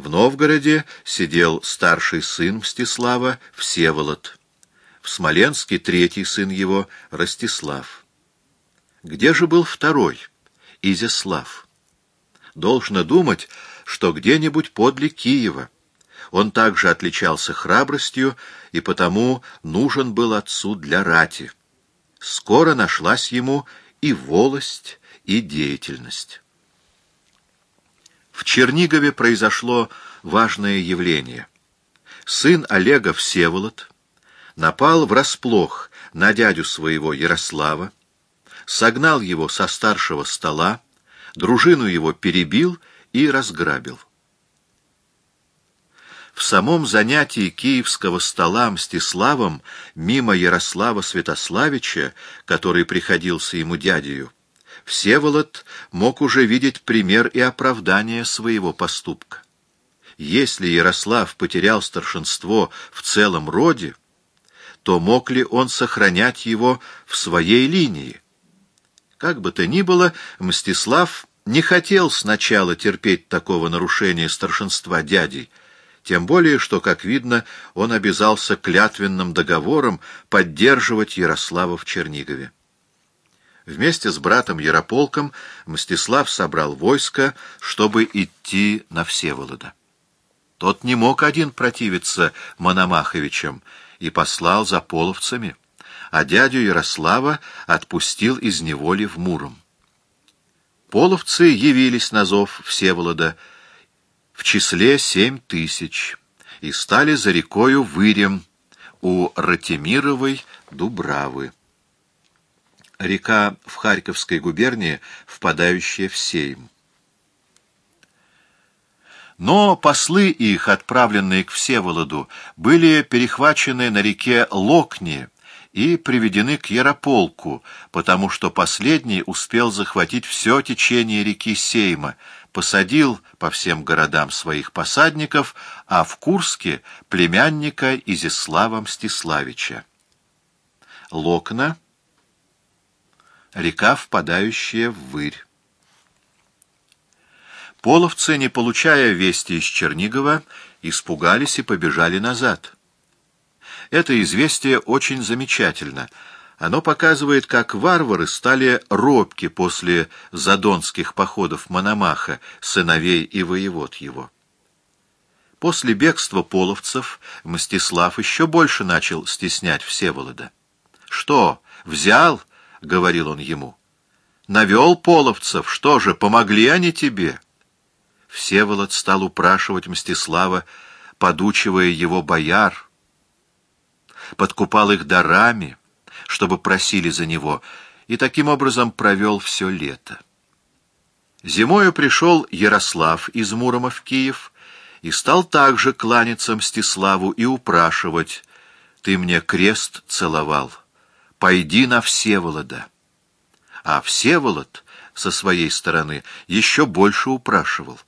В Новгороде сидел старший сын Мстислава Всеволод. В Смоленске третий сын его Ростислав. Где же был второй, Изяслав? Должно думать, что где-нибудь подле Киева. Он также отличался храбростью, и потому нужен был отцу для рати. Скоро нашлась ему и волость, и деятельность. В Чернигове произошло важное явление. Сын Олега Всеволод напал врасплох на дядю своего Ярослава, согнал его со старшего стола, дружину его перебил и разграбил. В самом занятии киевского стола Мстиславом мимо Ярослава Святославича, который приходился ему дядею, Всеволод мог уже видеть пример и оправдание своего поступка. Если Ярослав потерял старшинство в целом роде, то мог ли он сохранять его в своей линии? Как бы то ни было, Мстислав не хотел сначала терпеть такого нарушения старшинства дядей, тем более, что, как видно, он обязался клятвенным договором поддерживать Ярослава в Чернигове. Вместе с братом Ярополком Мстислав собрал войско, чтобы идти на Всеволода. Тот не мог один противиться Мономаховичам и послал за половцами, а дядю Ярослава отпустил из неволи в Муром. Половцы явились на зов Всеволода в числе семь тысяч и стали за рекою Вырем у Ратимировой Дубравы. Река в Харьковской губернии, впадающая в Сейм. Но послы их, отправленные к Всеволоду, были перехвачены на реке Локни и приведены к Ярополку, потому что последний успел захватить все течение реки Сейма, посадил по всем городам своих посадников, а в Курске — племянника Изислава Мстиславича. Локна — река, впадающая в Вырь. Половцы, не получая вести из Чернигова, испугались и побежали назад — это известие очень замечательно. Оно показывает, как варвары стали робки после задонских походов Мономаха, сыновей и воевод его. После бегства половцев Мстислав еще больше начал стеснять Всеволода. «Что, взял?» — говорил он ему. «Навел половцев, что же, помогли они тебе?» Всеволод стал упрашивать Мстислава, подучивая его бояр, подкупал их дарами, чтобы просили за него, и таким образом провел все лето. Зимою пришел Ярослав из Мурома в Киев и стал также кланяться Мстиславу и упрашивать «Ты мне крест целовал, пойди на Всеволода». А Всеволод со своей стороны еще больше упрашивал.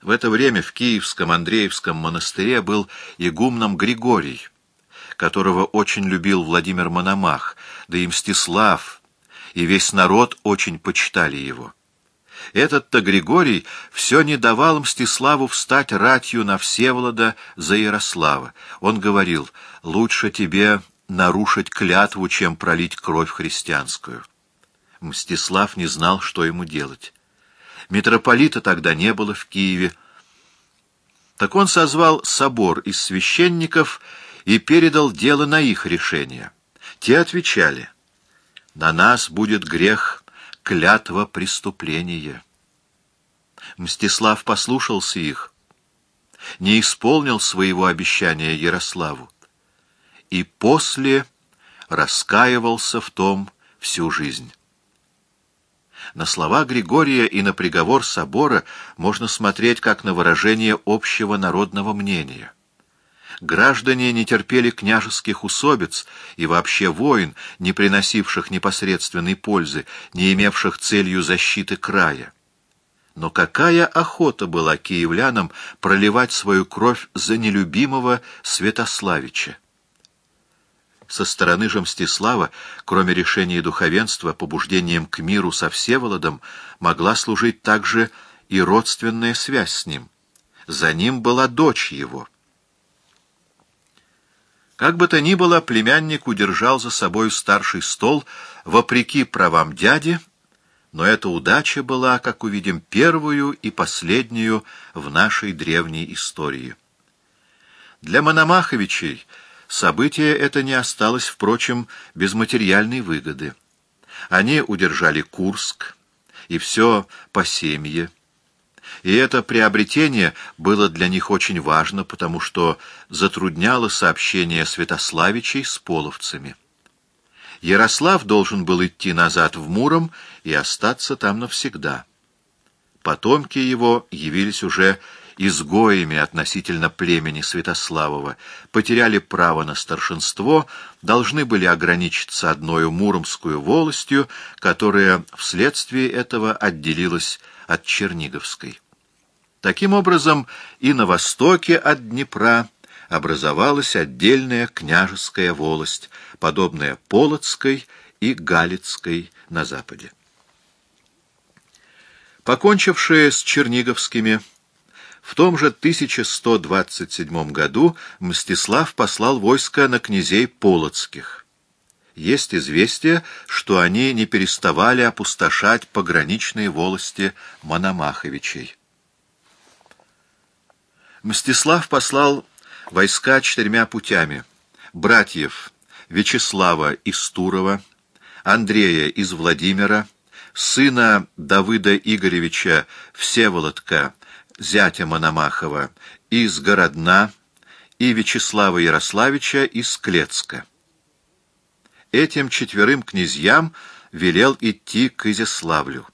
В это время в Киевском Андреевском монастыре был игумном Григорий, которого очень любил Владимир Мономах, да и Мстислав, и весь народ очень почитали его. Этот-то Григорий все не давал Мстиславу встать ратью на Всеволода за Ярослава. Он говорил, лучше тебе нарушить клятву, чем пролить кровь христианскую. Мстислав не знал, что ему делать. Митрополита тогда не было в Киеве. Так он созвал собор из священников и передал дело на их решение. Те отвечали, «На нас будет грех клятва преступления». Мстислав послушался их, не исполнил своего обещания Ярославу и после раскаивался в том всю жизнь. На слова Григория и на приговор собора можно смотреть как на выражение общего народного мнения. Граждане не терпели княжеских усобиц и вообще войн, не приносивших непосредственной пользы, не имевших целью защиты края. Но какая охота была киевлянам проливать свою кровь за нелюбимого Святославича! Со стороны же Мстислава, кроме решения духовенства, побуждением к миру со Всеволодом, могла служить также и родственная связь с ним. За ним была дочь его. Как бы то ни было, племянник удержал за собой старший стол, вопреки правам дяди, но эта удача была, как увидим, первую и последнюю в нашей древней истории. Для Мономаховичей событие это не осталось, впрочем, без материальной выгоды. Они удержали Курск, и все по семье, и это приобретение было для них очень важно, потому что затрудняло сообщение Святославичей с половцами. Ярослав должен был идти назад в Муром и остаться там навсегда. Потомки его явились уже изгоями относительно племени Святославова, потеряли право на старшинство, должны были ограничиться одной муромскую волостью, которая вследствие этого отделилась от Черниговской. Таким образом, и на востоке от Днепра образовалась отдельная княжеская волость, подобная Полоцкой и Галицкой на западе. Покончившие с Черниговскими, в том же 1127 году Мстислав послал войско на князей Полоцких. Есть известие, что они не переставали опустошать пограничные волости Мономаховичей. Мстислав послал войска четырьмя путями. Братьев Вячеслава из Турова, Андрея из Владимира, сына Давыда Игоревича Всеволодка, зятя Мономахова, из Городна и Вячеслава Ярославича из Клецка. Этим четверым князьям велел идти к Изяславлю.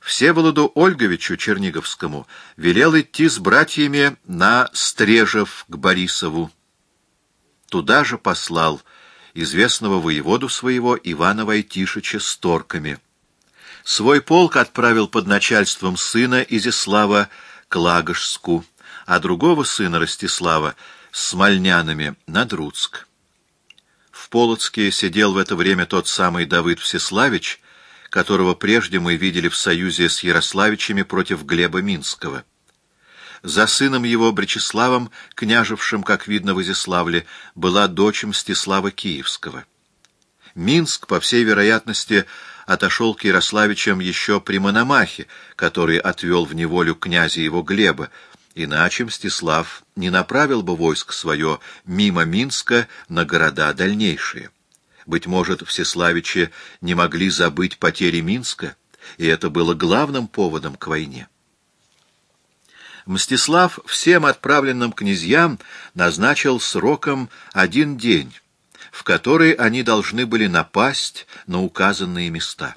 Всеволоду Ольговичу Черниговскому велел идти с братьями на Стрежев к Борисову. Туда же послал известного воеводу своего Ивана Войтишича с торками. Свой полк отправил под начальством сына Изяслава к Лагожску, а другого сына Ростислава с смольнянами на Друцк. В Полоцке сидел в это время тот самый Давыд Всеславич, которого прежде мы видели в союзе с Ярославичами против Глеба Минского. За сыном его, Бречеславом, княжевшим, как видно в Изяславле, была дочь Мстислава Киевского. Минск, по всей вероятности, отошел к Ярославичам еще при Мономахе, который отвел в неволю князя его Глеба, иначе Мстислав не направил бы войск свое мимо Минска на города дальнейшие. Быть может, всеславичи не могли забыть потери Минска, и это было главным поводом к войне. Мстислав всем отправленным князьям назначил сроком один день, в который они должны были напасть на указанные места.